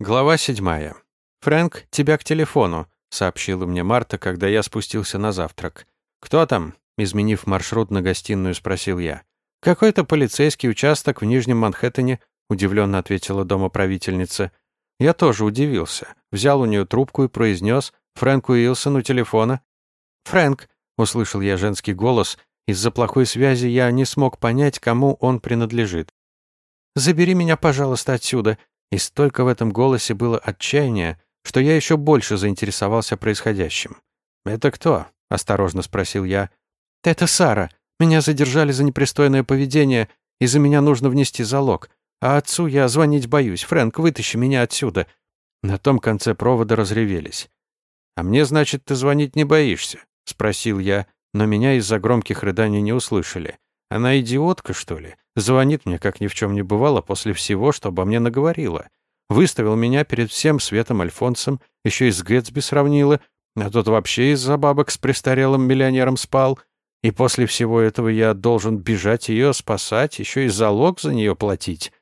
Глава седьмая. «Фрэнк, тебя к телефону», — сообщила мне Марта, когда я спустился на завтрак. «Кто там?» — изменив маршрут на гостиную, спросил я. «Какой-то полицейский участок в Нижнем Манхэттене», — удивленно ответила домоправительница. Я тоже удивился. Взял у нее трубку и произнес Фрэнку Уилсону телефона. «Фрэнк», — услышал я женский голос, из-за плохой связи я не смог понять, кому он принадлежит. «Забери меня, пожалуйста, отсюда», и столько в этом голосе было отчаяния, что я еще больше заинтересовался происходящим. «Это кто?» — осторожно спросил я. «Это Сара. Меня задержали за непристойное поведение, и за меня нужно внести залог. А отцу я звонить боюсь. Фрэнк, вытащи меня отсюда». На том конце провода разревелись. «А мне, значит, ты звонить не боишься?» — спросил я, но меня из-за громких рыданий не услышали. Она идиотка, что ли? Звонит мне, как ни в чем не бывало, после всего, что обо мне наговорила. Выставил меня перед всем Светом Альфонсом, еще и с Гэтсби сравнила, а тот вообще из-за бабок с престарелым миллионером спал. И после всего этого я должен бежать ее спасать, еще и залог за нее платить.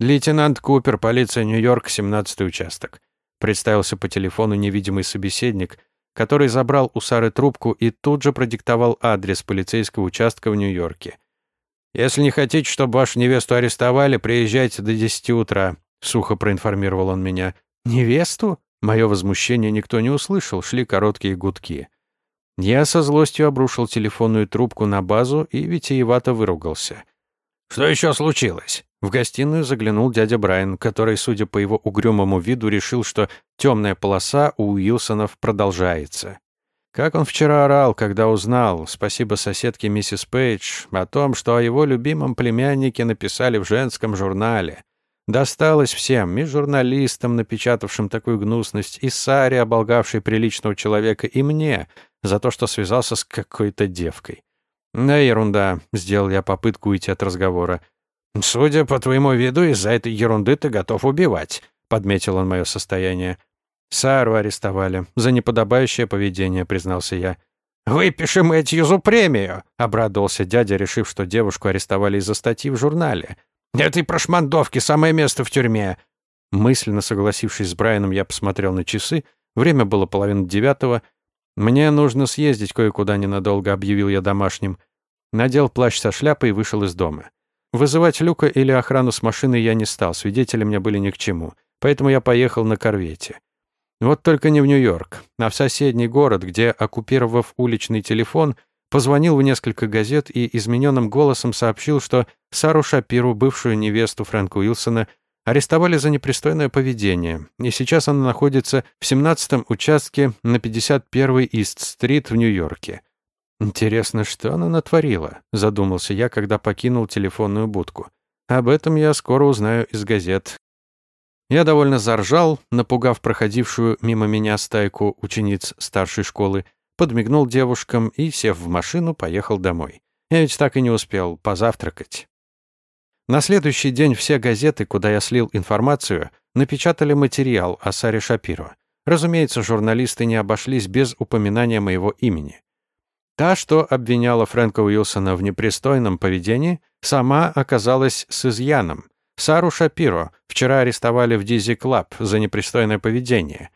Лейтенант Купер, полиция Нью-Йорк, 17-й участок. Представился по телефону невидимый собеседник, который забрал у Сары трубку и тут же продиктовал адрес полицейского участка в Нью-Йорке. «Если не хотите, чтобы вашу невесту арестовали, приезжайте до десяти утра», — сухо проинформировал он меня. «Невесту?» Мое возмущение никто не услышал, шли короткие гудки. Я со злостью обрушил телефонную трубку на базу и витиевато выругался. «Что еще случилось?» В гостиную заглянул дядя Брайан, который, судя по его угрюмому виду, решил, что темная полоса у Уилсонов продолжается. Как он вчера орал, когда узнал, спасибо соседке миссис Пейдж, о том, что о его любимом племяннике написали в женском журнале. Досталось всем, и журналистам, напечатавшим такую гнусность, и Саре, оболгавшей приличного человека, и мне, за то, что связался с какой-то девкой. «Да ерунда», — сделал я попытку уйти от разговора. «Судя по твоему виду, из-за этой ерунды ты готов убивать», — подметил он мое состояние. «Сару арестовали. За неподобающее поведение», — признался я. «Выпишем Этьюзу премию», — обрадовался дядя, решив, что девушку арестовали из-за статьи в журнале. «Этой прошмандовки самое место в тюрьме». Мысленно согласившись с Брайаном, я посмотрел на часы. Время было половина девятого. «Мне нужно съездить кое-куда ненадолго», — объявил я домашним. Надел плащ со шляпой и вышел из дома. Вызывать Люка или охрану с машины я не стал, свидетели мне были ни к чему. Поэтому я поехал на корвете. Вот только не в Нью-Йорк, а в соседний город, где, оккупировав уличный телефон, позвонил в несколько газет и измененным голосом сообщил, что Сару Шапиру, бывшую невесту Фрэнка Уилсона, арестовали за непристойное поведение, и сейчас она находится в 17-м участке на 51-й Ист-стрит в Нью-Йорке. «Интересно, что она натворила?» — задумался я, когда покинул телефонную будку. «Об этом я скоро узнаю из газет». Я довольно заржал, напугав проходившую мимо меня стайку учениц старшей школы, подмигнул девушкам и, сев в машину, поехал домой. Я ведь так и не успел позавтракать. На следующий день все газеты, куда я слил информацию, напечатали материал о Саре Шапиро. Разумеется, журналисты не обошлись без упоминания моего имени. Та, что обвиняла Фрэнка Уилсона в непристойном поведении, сама оказалась с изъяном. Сару Шапиро вчера арестовали в Дизи Клаб за непристойное поведение.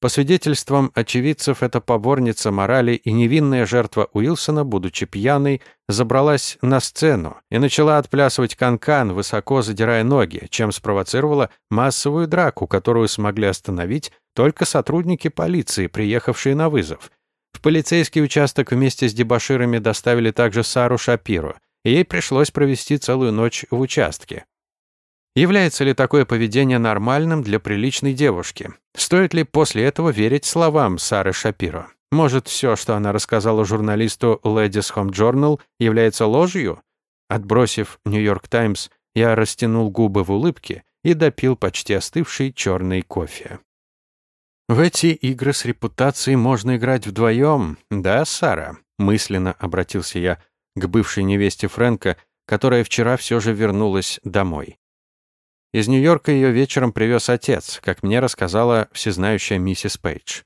По свидетельствам очевидцев, эта поборница морали и невинная жертва Уилсона, будучи пьяной, забралась на сцену и начала отплясывать канкан, высоко задирая ноги, чем спровоцировала массовую драку, которую смогли остановить только сотрудники полиции, приехавшие на вызов. В полицейский участок вместе с дебоширами доставили также Сару Шапиру, ей пришлось провести целую ночь в участке. Является ли такое поведение нормальным для приличной девушки? Стоит ли после этого верить словам Сары Шапиро? Может, все, что она рассказала журналисту Ladies Home Journal, является ложью? Отбросив «Нью-Йорк Таймс», я растянул губы в улыбке и допил почти остывший черный кофе. В эти игры с репутацией можно играть вдвоем, да, Сара? Мысленно обратился я к бывшей невесте Фрэнка, которая вчера все же вернулась домой. Из Нью-Йорка ее вечером привез отец, как мне рассказала всезнающая миссис Пейдж.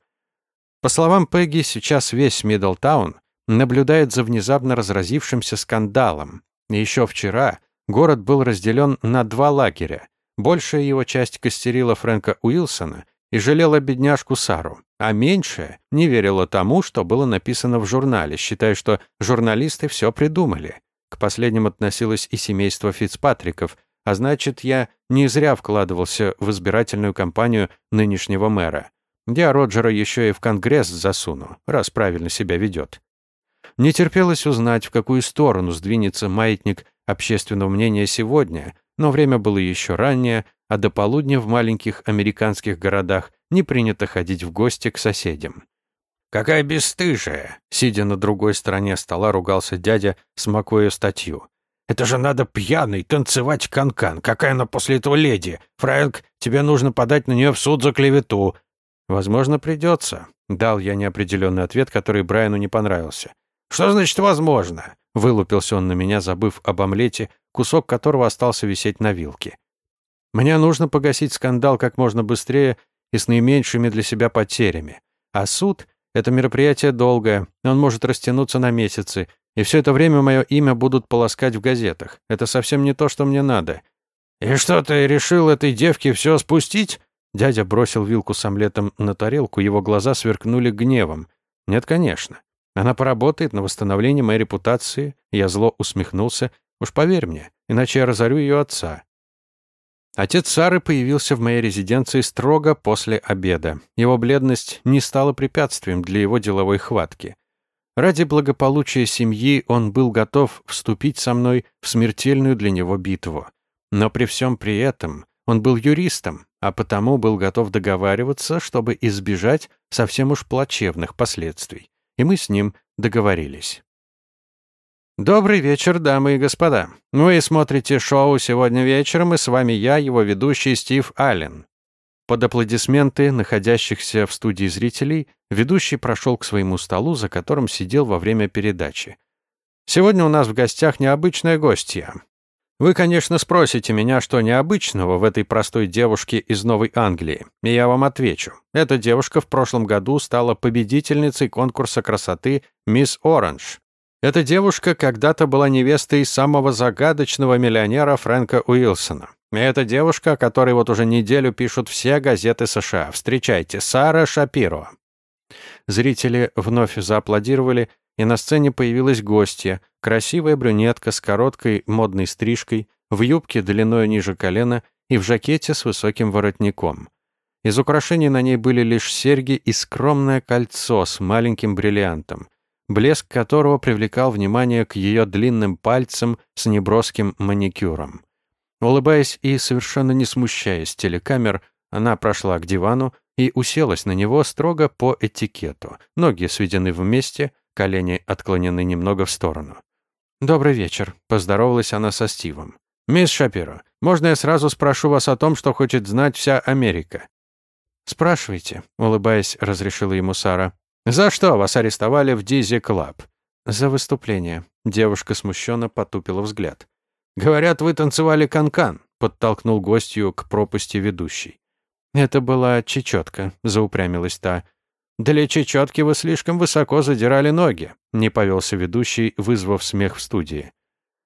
По словам Пегги, сейчас весь Миддлтаун наблюдает за внезапно разразившимся скандалом. Еще вчера город был разделен на два лагеря. Большая его часть костерила Фрэнка Уилсона и жалела бедняжку Сару, а меньшая не верила тому, что было написано в журнале, считая, что журналисты все придумали. К последним относилось и семейство Фицпатриков, а значит, я не зря вкладывался в избирательную кампанию нынешнего мэра. Я Роджера еще и в Конгресс засуну, раз правильно себя ведет. Не терпелось узнать, в какую сторону сдвинется маятник общественного мнения сегодня, но время было еще раннее, а до полудня в маленьких американских городах не принято ходить в гости к соседям. «Какая бесстыжая!» Сидя на другой стороне стола, ругался дядя, смакуя статью. «Это же надо пьяный танцевать канкан. -кан. Какая она после этого леди? Фрэнк, тебе нужно подать на нее в суд за клевету». «Возможно, придется», — дал я неопределенный ответ, который Брайану не понравился. «Что значит «возможно»?» — вылупился он на меня, забыв об омлете, кусок которого остался висеть на вилке. «Мне нужно погасить скандал как можно быстрее и с наименьшими для себя потерями. А суд — это мероприятие долгое, он может растянуться на месяцы, и все это время мое имя будут полоскать в газетах. Это совсем не то, что мне надо». «И что, ты решил этой девке все спустить?» Дядя бросил вилку с омлетом на тарелку, его глаза сверкнули гневом. «Нет, конечно. Она поработает на восстановление моей репутации. Я зло усмехнулся. Уж поверь мне, иначе я разорю ее отца. Отец Сары появился в моей резиденции строго после обеда. Его бледность не стала препятствием для его деловой хватки. Ради благополучия семьи он был готов вступить со мной в смертельную для него битву. Но при всем при этом он был юристом, а потому был готов договариваться, чтобы избежать совсем уж плачевных последствий и мы с ним договорились. Добрый вечер, дамы и господа. Вы смотрите шоу сегодня вечером, и с вами я, его ведущий Стив Аллен. Под аплодисменты находящихся в студии зрителей ведущий прошел к своему столу, за которым сидел во время передачи. Сегодня у нас в гостях необычная гостья. Вы, конечно, спросите меня, что необычного в этой простой девушке из Новой Англии, и я вам отвечу. Эта девушка в прошлом году стала победительницей конкурса красоты «Мисс Оранж». Эта девушка когда-то была невестой самого загадочного миллионера Фрэнка Уилсона. И эта девушка, о которой вот уже неделю пишут все газеты США. Встречайте, Сара Шапиро. Зрители вновь зааплодировали, и на сцене появилась гостья, красивая брюнетка с короткой модной стрижкой, в юбке длиной ниже колена и в жакете с высоким воротником. Из украшений на ней были лишь серьги и скромное кольцо с маленьким бриллиантом, блеск которого привлекал внимание к ее длинным пальцам с неброским маникюром. Улыбаясь и совершенно не смущаясь телекамер, она прошла к дивану и уселась на него строго по этикету, ноги сведены вместе, колени отклонены немного в сторону. «Добрый вечер», — поздоровалась она со Стивом. «Мисс Шапиро, можно я сразу спрошу вас о том, что хочет знать вся Америка?» «Спрашивайте», — улыбаясь, разрешила ему Сара. «За что вас арестовали в Дизи Клаб?» «За выступление». Девушка смущенно потупила взгляд. «Говорят, вы танцевали канкан», — подтолкнул гостью к пропасти ведущей. «Это была чечетка», — заупрямилась та. «Для чечетки вы слишком высоко задирали ноги», — не повелся ведущий, вызвав смех в студии.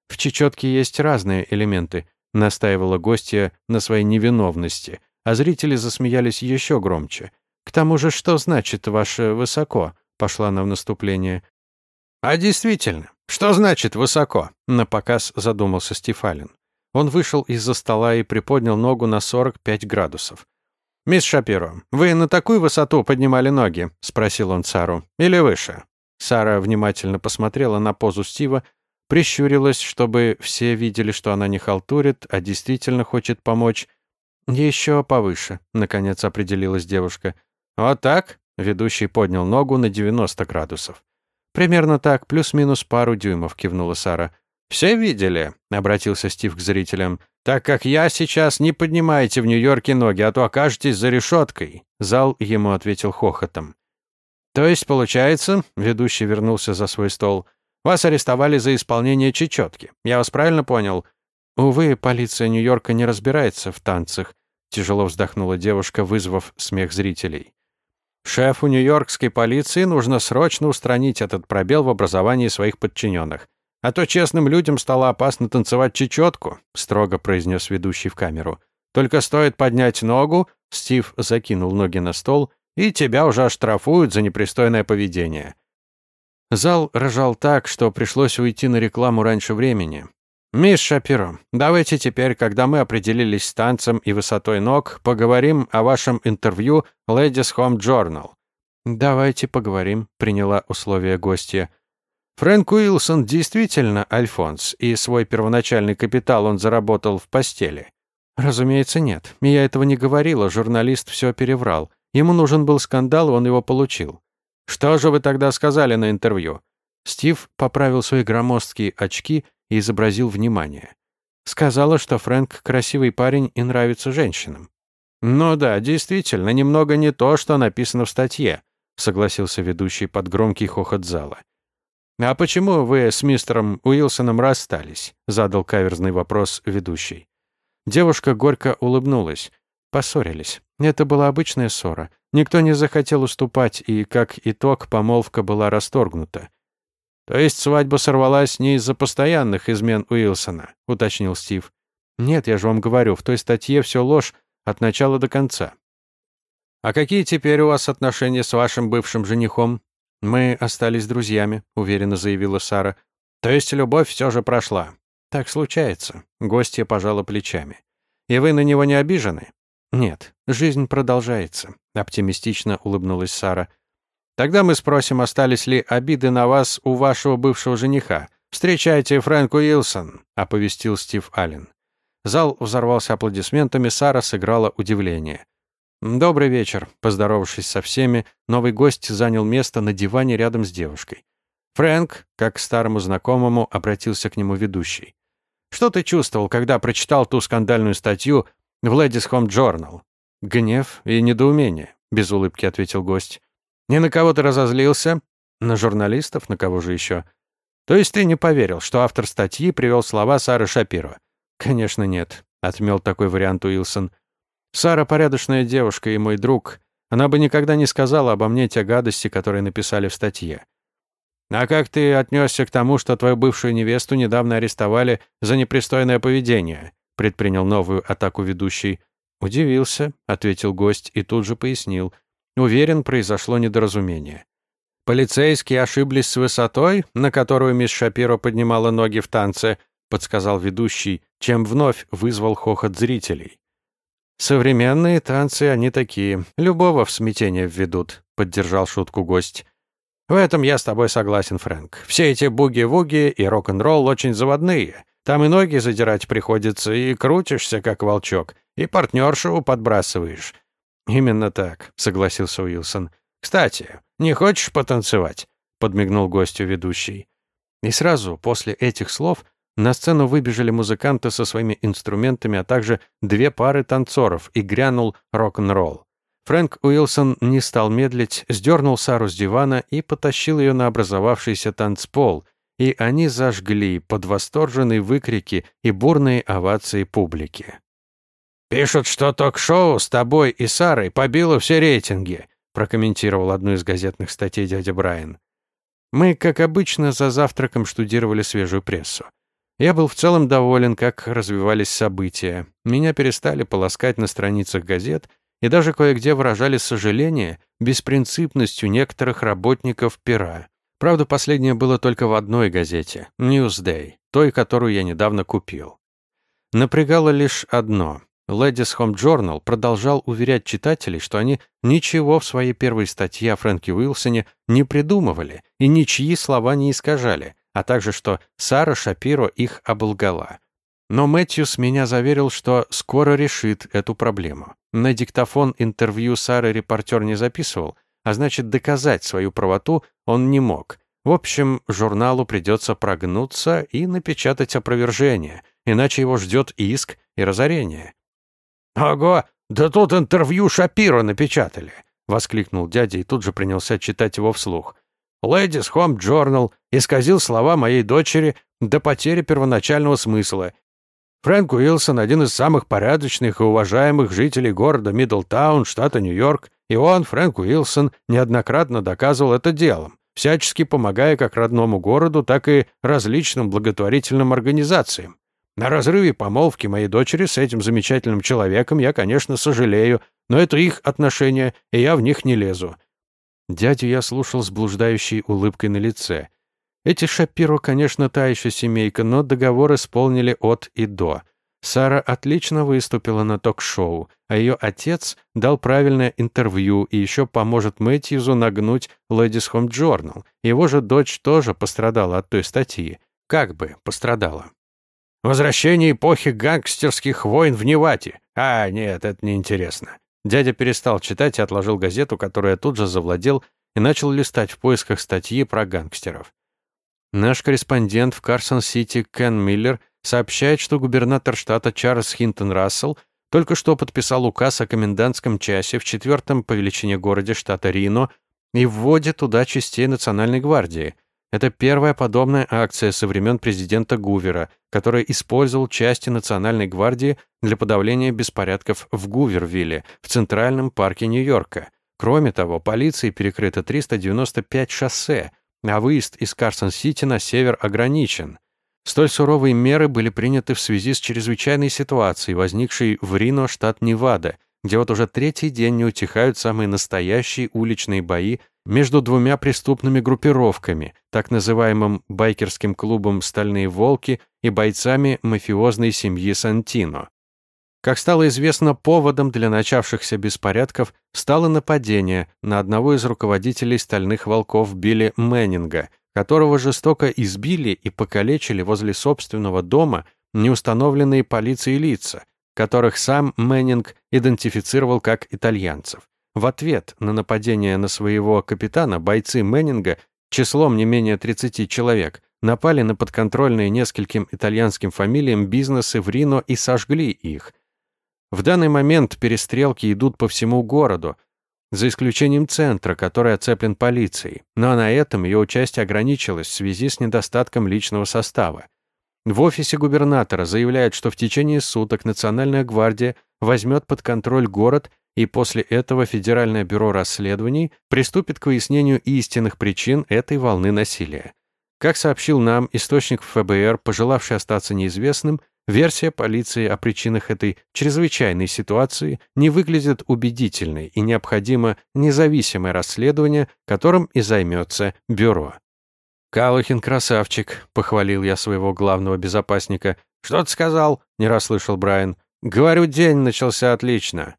«В чечетке есть разные элементы», — настаивала гостья на своей невиновности, а зрители засмеялись еще громче. «К тому же, что значит ваше «высоко»?» — пошла она в наступление. «А действительно, что значит «высоко»?» — напоказ задумался Стефалин. Он вышел из-за стола и приподнял ногу на 45 градусов. «Мисс Шапиро, вы на такую высоту поднимали ноги?» — спросил он Сару. «Или выше?» Сара внимательно посмотрела на позу Стива, прищурилась, чтобы все видели, что она не халтурит, а действительно хочет помочь. «Еще повыше», — наконец определилась девушка. «Вот так?» — ведущий поднял ногу на 90 градусов. «Примерно так, плюс-минус пару дюймов», — кивнула Сара. «Все видели?» — обратился Стив к зрителям. «Так как я сейчас, не поднимайте в Нью-Йорке ноги, а то окажетесь за решеткой». Зал ему ответил хохотом. «То есть, получается...» — ведущий вернулся за свой стол. «Вас арестовали за исполнение чечетки. Я вас правильно понял?» «Увы, полиция Нью-Йорка не разбирается в танцах», — тяжело вздохнула девушка, вызвав смех зрителей. «Шефу нью-йоркской полиции нужно срочно устранить этот пробел в образовании своих подчиненных. А то честным людям стало опасно танцевать чечетку», — строго произнес ведущий в камеру. Только стоит поднять ногу, Стив закинул ноги на стол, и тебя уже оштрафуют за непристойное поведение. Зал рожал так, что пришлось уйти на рекламу раньше времени. «Мисс Шапиро, давайте теперь, когда мы определились с танцем и высотой ног, поговорим о вашем интервью Ladies Home Journal». «Давайте поговорим», — приняла условия гостья. Фрэнк Уилсон действительно Альфонс, и свой первоначальный капитал он заработал в постели. Разумеется, нет. Я этого не говорила, журналист все переврал. Ему нужен был скандал, он его получил. Что же вы тогда сказали на интервью? Стив поправил свои громоздкие очки и изобразил внимание. Сказала, что Фрэнк красивый парень и нравится женщинам. «Ну да, действительно, немного не то, что написано в статье», согласился ведущий под громкий хохот зала. «А почему вы с мистером Уилсоном расстались?» задал каверзный вопрос ведущий. Девушка горько улыбнулась. Поссорились. Это была обычная ссора. Никто не захотел уступать, и, как итог, помолвка была расторгнута. «То есть свадьба сорвалась не из-за постоянных измен Уилсона», — уточнил Стив. «Нет, я же вам говорю, в той статье все ложь от начала до конца». «А какие теперь у вас отношения с вашим бывшим женихом?» «Мы остались друзьями», — уверенно заявила Сара. «То есть любовь все же прошла?» «Так случается», — гостья пожала плечами. «И вы на него не обижены?» «Нет, жизнь продолжается», — оптимистично улыбнулась Сара. «Тогда мы спросим, остались ли обиды на вас у вашего бывшего жениха. Встречайте Фрэнк Уилсон», — оповестил Стив Аллен. Зал взорвался аплодисментами, Сара сыграла удивление. «Добрый вечер», — поздоровавшись со всеми, новый гость занял место на диване рядом с девушкой. Фрэнк, как к старому знакомому, обратился к нему ведущий. Что ты чувствовал, когда прочитал ту скандальную статью в Ladies Home Journal?» «Гнев и недоумение», — без улыбки ответил гость. «Ни на кого ты разозлился? На журналистов? На кого же еще?» «То есть ты не поверил, что автор статьи привел слова Сары Шапиро?» «Конечно нет», — отмел такой вариант Уилсон. «Сара порядочная девушка и мой друг. Она бы никогда не сказала обо мне те гадости, которые написали в статье. А как ты отнесся к тому, что твою бывшую невесту недавно арестовали за непристойное поведение?» предпринял новую атаку ведущий. «Удивился», — ответил гость и тут же пояснил. «Уверен, произошло недоразумение». «Полицейские ошиблись с высотой, на которую мисс Шапиро поднимала ноги в танце», — подсказал ведущий, чем вновь вызвал хохот зрителей. «Современные танцы, они такие, любого в смятение введут», — поддержал шутку гость. В этом я с тобой согласен, Фрэнк. Все эти буги-вуги и рок-н-ролл очень заводные. Там и ноги задирать приходится, и крутишься, как волчок, и партнершу подбрасываешь. Именно так, согласился Уилсон. Кстати, не хочешь потанцевать? Подмигнул гостю ведущий. И сразу после этих слов на сцену выбежали музыканты со своими инструментами, а также две пары танцоров, и грянул рок-н-ролл. Фрэнк Уилсон не стал медлить, сдернул Сару с дивана и потащил ее на образовавшийся танцпол, и они зажгли под восторженные выкрики и бурные овации публики. «Пишут, что ток-шоу с тобой и Сарой побило все рейтинги», прокомментировал одну из газетных статей дядя Брайан. Мы, как обычно, за завтраком штудировали свежую прессу. Я был в целом доволен, как развивались события. Меня перестали полоскать на страницах газет, и даже кое-где выражали сожаление беспринципностью некоторых работников пера. Правда, последнее было только в одной газете — Newsday, той, которую я недавно купил. Напрягало лишь одно. Ladies Home Journal продолжал уверять читателей, что они ничего в своей первой статье о Фрэнке Уилсоне не придумывали и ничьи слова не искажали, а также что Сара Шапиро их оболгала. Но Мэтьюс меня заверил, что скоро решит эту проблему. На диктофон интервью Сары репортер не записывал, а значит, доказать свою правоту он не мог. В общем, журналу придется прогнуться и напечатать опровержение, иначе его ждет иск и разорение. «Ого, да тут интервью Шапиро напечатали!» — воскликнул дядя и тут же принялся читать его вслух. «Ladies Home Journal исказил слова моей дочери до потери первоначального смысла Фрэнк Уилсон – один из самых порядочных и уважаемых жителей города Миддлтаун, штата Нью-Йорк, и он, Фрэнк Уилсон, неоднократно доказывал это делом, всячески помогая как родному городу, так и различным благотворительным организациям. На разрыве помолвки моей дочери с этим замечательным человеком я, конечно, сожалею, но это их отношения, и я в них не лезу». Дядю я слушал с блуждающей улыбкой на лице. Эти Шапиро, конечно, та еще семейка, но договор исполнили от и до. Сара отлично выступила на ток-шоу, а ее отец дал правильное интервью и еще поможет Мэтьюзу нагнуть Ladies Home Journal. Его же дочь тоже пострадала от той статьи. Как бы пострадала. Возвращение эпохи гангстерских войн в Невате. А, нет, это неинтересно. Дядя перестал читать и отложил газету, которую тут же завладел, и начал листать в поисках статьи про гангстеров. Наш корреспондент в Карсон-Сити Кен Миллер сообщает, что губернатор штата Чарльз Хинтон Рассел только что подписал указ о комендантском часе в четвертом по величине городе штата Рино и вводит туда частей Национальной гвардии – это первая подобная акция со времен президента Гувера, который использовал части Национальной гвардии для подавления беспорядков в Гувервилле, в Центральном парке Нью-Йорка. Кроме того, полицией перекрыто 395 шоссе, а выезд из Карсон-Сити на север ограничен. Столь суровые меры были приняты в связи с чрезвычайной ситуацией, возникшей в Рино, штат Невада, где вот уже третий день не утихают самые настоящие уличные бои между двумя преступными группировками, так называемым байкерским клубом «Стальные волки» и бойцами мафиозной семьи Сантино. Как стало известно, поводом для начавшихся беспорядков стало нападение на одного из руководителей «Стальных волков» Билли Мэннинга, которого жестоко избили и покалечили возле собственного дома неустановленные полицией лица, которых сам Мэннинг идентифицировал как итальянцев. В ответ на нападение на своего капитана бойцы Мэннинга числом не менее 30 человек напали на подконтрольные нескольким итальянским фамилиям бизнесы в Рино и сожгли их. В данный момент перестрелки идут по всему городу, за исключением центра, который оцеплен полицией, но на этом ее участие ограничилось в связи с недостатком личного состава. В офисе губернатора заявляют, что в течение суток Национальная гвардия возьмет под контроль город и после этого Федеральное бюро расследований приступит к выяснению истинных причин этой волны насилия. Как сообщил нам источник ФБР, пожелавший остаться неизвестным, версия полиции о причинах этой чрезвычайной ситуации не выглядит убедительной и необходимо независимое расследование, которым и займется бюро. «Калухин красавчик», — похвалил я своего главного безопасника. «Что ты сказал?» — не расслышал Брайан. «Говорю, день начался отлично.